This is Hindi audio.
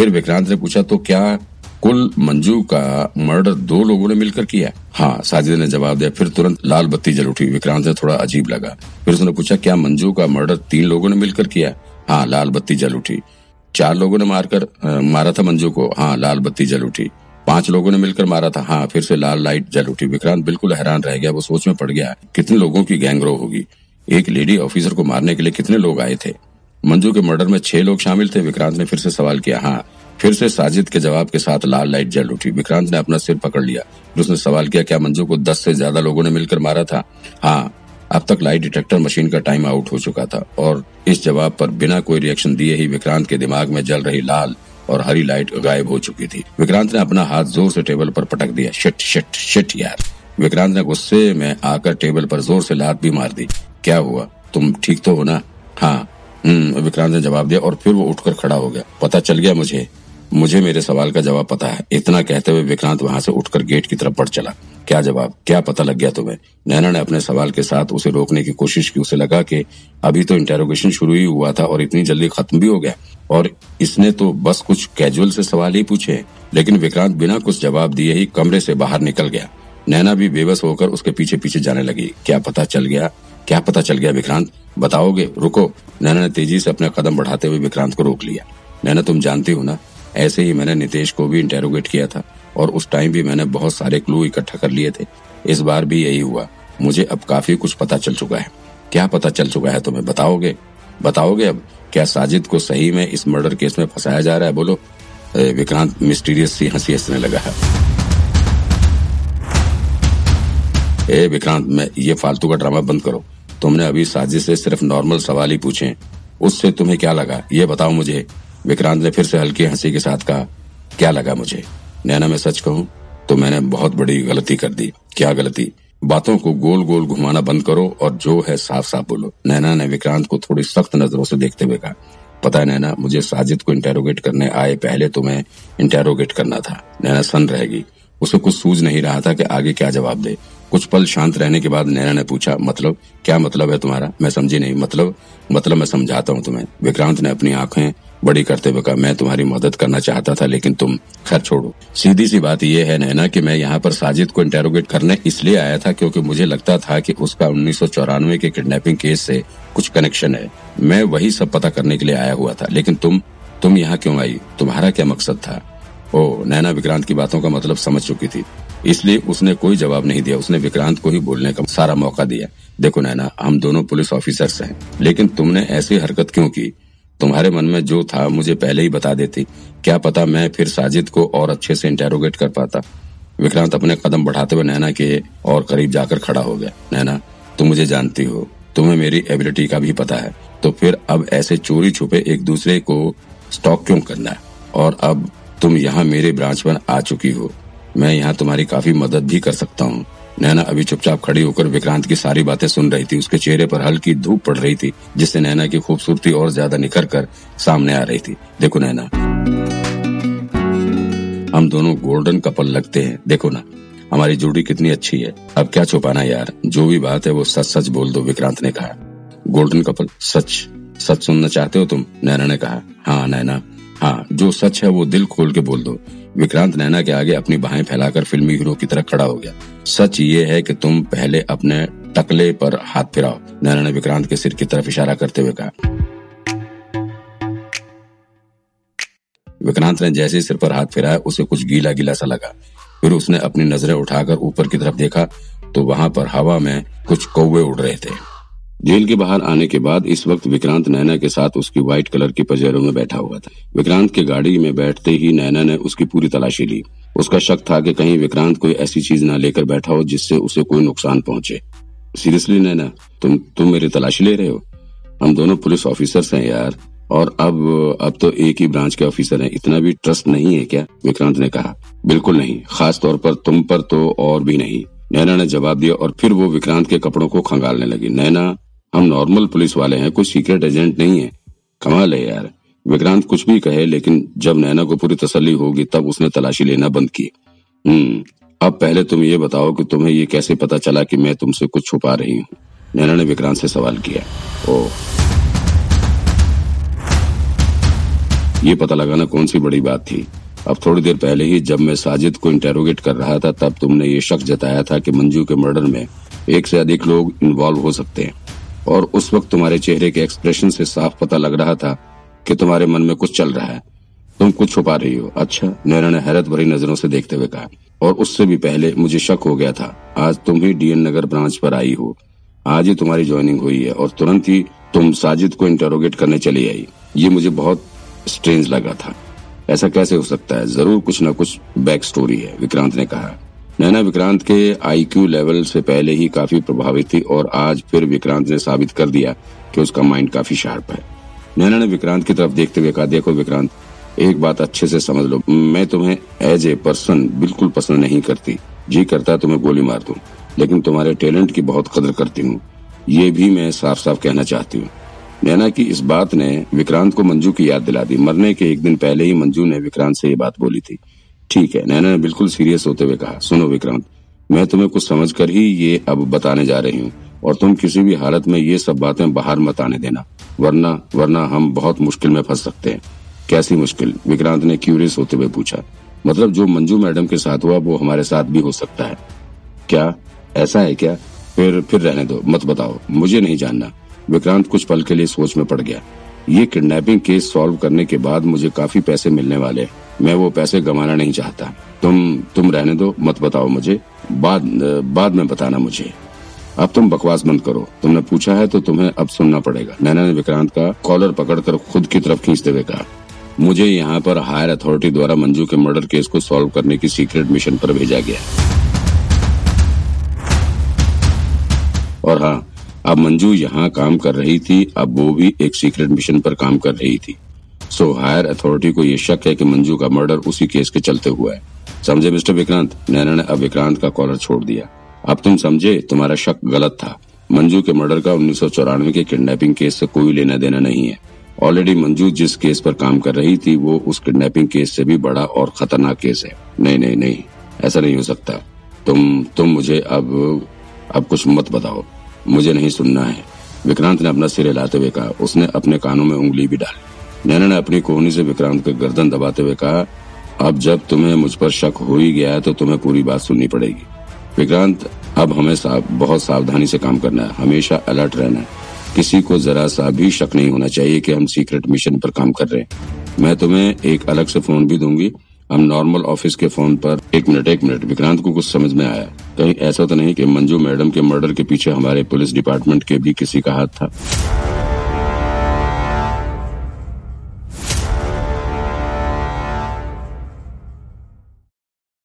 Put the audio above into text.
फिर विक्रांत ने पूछा तो क्या कुल मंजू का मर्डर दो लोगों ने मिलकर किया? हाँ साजिद ने जवाब दिया। फिर तुरंत लाल बत्ती जल उठी। विक्रांत ने थोड़ा अजीब लगा। फिर उसने पूछा, क्या मंजू का मर्डर तीन लोगों ने मिलकर किया? हाँ लाल बत्ती जल उठी। चार लोगों ने मारकर मारा था मंजू को? हाँ लाल बत्ती जल उठी। पाँच लोगों ने मिलकर मारा था? हाँ फिर से लाल लाइट जल उठी। विक्रांत बिल्कुल हैरान रह गया। वो सोच में पड़ गया, कितने लोगों की गैंगरो होगी? एक लेडी ऑफिसर को मारने के लिए कितने लोग आए थे? मंजू के मर्डर में छह लोग शामिल थे, विक्रांत ने फिर से सवाल किया हाँ। फिर से साजिद के जवाब के साथ लाल लाइट जल उठी। विक्रांत ने अपना सिर पकड़ लिया। उसने सवाल किया, क्या मंजू को दस से ज़्यादा लोगों ने मिलकर मारा था? हाँ अब तक लाइट डिटेक्टर मशीन का टाइम आउट हो चुका था और इस जवाब पर बिना कोई रिएक्शन दिए ही विक्रांत के दिमाग में जल रही लाल और हरी लाइट गायब हो चुकी थी। विक्रांत ने अपना हाथ ज़ोर से टेबल पर पटक दिया। शिट शिट शिट यार। विक्रांत ने गुस्से में आकर टेबल पर ज़ोर से लात भी मार दी। क्या हुआ? तुम ठीक तो हो ना? हाँ। विक्रांत ने जवाब दिया और फिर वो उठकर खड़ा हो गया। पता चल गया मुझे। मुझे मेरे सवाल का जवाब पता है। इतना कहते हुए विक्रांत वहाँ से उठकर गेट की तरफ़ बढ़ चला। क्या जवाब? क्या पता लग गया तुम्हें? नैना ने अपने सवाल के साथ उसे रोकने की कोशिश की। उसे लगा कि अभी तो इंटेरोगेशन शुरू ही हुआ था और इतनी जल्दी खत्म भी हो गया। और इसने तो बस कुछ कैजुअल से सवाल ही पूछे। लेकिन विक्रांत बिना कुछ जवाब दिए ही कमरे से बाहर निकल गया। नैना भी बेबस होकर उसके पीछे पीछे जाने लगी। क्या पता चल गया? क्या पता चल गया विक्रांत? बताओगे? रुको। नैना ने तेज़ी से अपने कदम बढ़ाते हुए विक्रांत को रोक लिया। नैना, तुम जानती हो ना? ऐसे ही मैंने नितेश को भी इंटेरोगेट किया था और उस टाइम भी मैंने बहुत सारे क्लू इकट्ठा कर लिए थे। इस बार भी यही हुआ। मुझे अब काफ़ी कुछ पता चल चुका है। क्या पता चल चुका है तुम्हें? बताओगे? बताओगे अब? क्या साजिद को सही में इस मर्डर केस में फंसाया जा रहा है? बोलो। विक्रांत मिस्टीरियस सी हँसी हंसने लगा है। ए, विक्रांत, मैं ये फालतू का ड्रामा बंद करो। तुमने अभी साजिद से सिर्फ़ नॉर्मल सवाल ही पूछे उससे तुम्हें क्या लगा? ये बताओ मुझे। विक्रांत ने फिर से हल्की हँसी के साथ कहा, क्या लगा मुझे? नैना, मैं सच कहूँ तो मैंने बहुत बड़ी गलती कर दी। क्या गलती? बातों को गोल गोल घुमाना बंद करो और जो है साफ़ साफ़ बोलो। नैना ने विक्रांत को थोड़ी सख्त नज़रों से देखते हुए कहा, पता है नैना, मुझे साजिद को इंटेरोगेट करने आए पहले तुम्हें इंटेरोगेट करना था। नैना सन रहेगी। उसे कुछ सूझ नहीं रहा था कि आगे क्या जवाब दे। कुछ पल शांत रहने के बाद नैना ने पूछा मतलब क्या मतलब है तुम्हारा? मैं समझी नहीं। मतलब मतलब मैं समझाता हूँ तुम्हें। विक्रांत ने अपनी आँखें बड़ी करते हुए कहा, मैं तुम्हारी मदद करना चाहता था, लेकिन तुम, खैर छोड़ो। सीधी सी बात यह है नैना, कि मैं यहाँ पर साजिद को इंटेरोगेट करने इसलिए आया था क्योंकि मुझे लगता था कि उसका उन्नीस सौ चौरानवे के किडनैपिंग केस से कुछ कनेक्शन है। मैं वही सब पता करने के लिए आया हुआ था। लेकिन तुम तुम यहाँ क्यों आई? तुम्हारा क्या मकसद था? ओ नैना, विक्रांत की बातों का मतलब समझ चुकी थी। इसलिए उसने कोई जवाब नहीं दिया। उसने विक्रांत को ही बोलने का सारा मौका दिया। देखो नैना, हम दोनों पुलिस ऑफिसर्स हैं, लेकिन तुमने ऐसी हरकत क्यों की? तुम्हारे मन में जो था, मुझे पहले ही बता देती। क्या पता मैं फिर साजिद को और अच्छे से इंटेरोगेट कर पाता? विक्रांत अपने कदम बढ़ाते हुए नैना के और करीब जाकर खड़ा हो गया। नैना, तुम मुझे जानती हो, तुम्हें मेरी एबिलिटी का भी पता है। तो फिर अब ऐसे चोरी छुपे एक दूसरे को स्टॉक क्यों करना है? और अब तुम यहाँ मेरे ब्रांच पर आ चुकी हो। मैं यहाँ तुम्हारी काफ़ी मदद भी कर सकता हूँ। नैना अभी चुपचाप खड़ी होकर विक्रांत की सारी बातें सुन रही थी। उसके चेहरे पर हल्की धूप पड़ रही थी, जिससे नैना की खूबसूरती और ज़्यादा निखर कर सामने आ रही थी। देखो नैना, हम दोनों गोल्डन कपल लगते हैं। देखो ना, हमारी जोड़ी कितनी अच्छी है। अब क्या छुपाना यार, जो भी बात है वो सच सच बोल दो, विक्रांत ने कहा। गोल्डन कपल, सच सच सुनना चाहते हो तुम? नैना ने कहा। हाँ नैना। हाँ जो सच है वो दिल खोल के बोल दो। विक्रांत नैना के आगे अपनी बाहें फैलाकर फिल्मी हीरो की तरह खड़ा हो गया। सच ये है कि तुम पहले अपने टकले पर हाथ फिराओ, नैना ने विक्रांत के सिर की तरफ़ इशारा करते हुए कहा। विक्रांत ने जैसे सिर पर हाथ फिराया, उसे कुछ गीला गीला सा लगा। फिर उसने अपनी नज़रें उठाकर ऊपर की तरफ़ देखा तो वहाँ पर हवा में कुछ कौवे उड़ रहे थे। जेल के बाहर आने के बाद इस वक्त विक्रांत नैना के साथ उसकी व्हाइट कलर की पजेरों में बैठा हुआ था। विक्रांत के गाड़ी में बैठते ही नैना ने उसकी पूरी तलाशी ली। उसका शक था कि कहीं विक्रांत कोई ऐसी चीज़ ना लेकर बैठा हो जिससे उसे कोई नुकसान पहुँचे। सीरियसली नैना, तुम तुम मेरी तलाशी ले रहे हो? हम दोनों पुलिस ऑफिसर्स हैं यार। और अब अब तो एक ही ब्रांच के ऑफिसर हैं। इतना भी ट्रस्ट नहीं है क्या? विक्रांत ने कहा। बिल्कुल नहीं। खास तौर पर तुम पर तो और भी नहीं। नैना ने जवाब दिया और फिर वो विक्रांत के कपड़ों को खंगालने लगी। नैना हम नॉर्मल पुलिस वाले हैं, कोई सीक्रेट एजेंट नहीं है। कमाल है यार। विक्रांत कुछ भी कहे, लेकिन जब नैना को पूरी तसल्ली होगी, तब उसने तलाशी लेना बंद की। हम्म अब पहले तुम ये बताओ कि तुम्हें ये कैसे पता चला कि मैं तुमसे कुछ छुपा रही हूँ? नैना ने विक्रांत से सवाल किया। ओ ये पता लगाना कौन सी बड़ी बात थी? अब थोड़ी देर पहले ही जब मैं साजिद को इंटेरोगेट कर रहा था, तब तुमने ये शक जताया था कि मंजू के मर्डर में एक से अधिक लोग इन्वॉल्व हो सकते हैं। और उस वक्त तुम्हारे चेहरे के एक्सप्रेशन से साफ़ पता लग रहा था कि तुम्हारे मन में कुछ चल रहा है। तुम कुछ छुपा रही हो। अच्छा नैना ने हैरत भरी नज़रों से देखते हुए कहा, और उससे भी पहले मुझे शक हो गया था। आज तुम ही डीएन नगर ब्रांच पर आई हो। आज ही तुम्हारी ज्वाइनिंग हुई है, और तुरंत ही तुम साजिद को इंटरोगेट करने चली आई। ये मुझे बहुत स्ट्रेंज लगा था। ऐसा कैसे हो सकता है? ज़रूर कुछ न कुछ बैक स्टोरी है, विक्रांत ने कहा। नैना विक्रांत के आईक्यू लेवल से पहले ही काफ़ी प्रभावित थी और आज फिर विक्रांत ने साबित कर दिया कि उसका माइंड काफ़ी शार्प है। नैना ने विक्रांत की तरफ़ देखते हुए कहा, देखो विक्रांत, एक बात अच्छे से समझ लो। मैं तुम्हें एज ए पर्सन बिल्कुल पसंद नहीं करती। जी करता तुम्हें गोली मार दू, लेकिन तुम्हारे टैलेंट की बहुत कदर करती हूँ। ये भी मैं साफ़ साफ़ कहना चाहती हूँ। नैना की इस बात ने विक्रांत को मंजू की याद दिला दी। मरने के एक दिन पहले ही मंजू ने विक्रांत से ये बात बोली थी। ठीक है, नैना ने बिल्कुल सीरियस होते हुए कहा, सुनो विक्रांत, मैं तुम्हें कुछ समझ कर ही ये अब बताने जा रही हूँ, और तुम किसी भी हालत में ये सब बातें बाहर मत आने देना, वरना वरना हम बहुत मुश्किल में फंस सकते हैं। कैसी मुश्किल? विक्रांत ने क्यूरियस होते हुए पूछा। मतलब जो मंजू मैडम के साथ हुआ, वो हमारे साथ भी हो सकता है। क्या? ऐसा है क्या? फिर फिर रहने दो, मत बताओ, मुझे नहीं जानना। विक्रांत कुछ पल के लिए सोच में पड़ गया। ये किडनैपिंग केस सॉल्व करने के बाद मुझे काफ़ी पैसे मिलने वाले मैं वो पैसे गंवाना नहीं चाहता। तुम तुम रहने दो, मत बताओ मुझे। बाद बाद में बताना मुझे। अब तुम बकवास बंद करो। तुमने पूछा है तो तुम्हें अब सुनना पड़ेगा। नैना ने विक्रांत का कॉलर पकड़कर खुद की तरफ़ खींचते हुए कहा, मुझे यहाँ पर हायर अथॉरिटी द्वारा मंजू के मर्डर केस को सॉल्व करने की सीक्रेट मिशन पर भेजा गया और हाँ अब मंजू यहाँ काम कर रही थी, अब वो भी एक सीक्रेट मिशन पर काम कर रही थी। सो हायर अथॉरिटी को यह शक है कि मंजू का मर्डर उसी केस के चलते हुआ है। समझे मिस्टर विक्रांत नैना ने अब विक्रांत का कॉलर छोड़ दिया। अब तुम समझे, तुम्हारा शक गलत था। मंजू के मर्डर का उन्नीस सौ चौरानवे के किडनैपिंग केस से कोई लेना देना नहीं है। ऑलरेडी मंजू जिस केस पर काम कर रही थी, वो उस किडनैपिंग केस से भी बड़ा और खतरनाक केस है। नहीं नहीं नहीं, ऐसा नहीं हो सकता। तुम तुम मुझे अब अब कुछ मत बताओ। मुझे नहीं सुनना है। विक्रांत ने अपना सिर हिलाते हुए कहा उसने अपने कानों में उंगली भी डाली। नैना ने अपनी कोहनी से विक्रांत के गर्दन दबाते हुए कहा अब जब तुम्हें मुझ पर शक हो ही गया है तो तुम्हें पूरी बात सुननी पड़ेगी। विक्रांत अब हमें सा, बहुत सावधानी से काम करना है। हमेशा अलर्ट रहना है। किसी को जरा सा भी शक नहीं होना चाहिए कि हम सीक्रेट मिशन पर काम कर रहे हैं। मैं तुम्हें एक अलग से फ़ोन भी दूँगी हम नॉर्मल ऑफ़िस के फ़ोन पर एक मिनट एक मिनट विक्रांत को कुछ समझ में आया। कहीं ऐसा तो नहीं कि मंजू मैडम के मर्डर के पीछे हमारे पुलिस डिपार्टमेंट के भी किसी का हाथ था।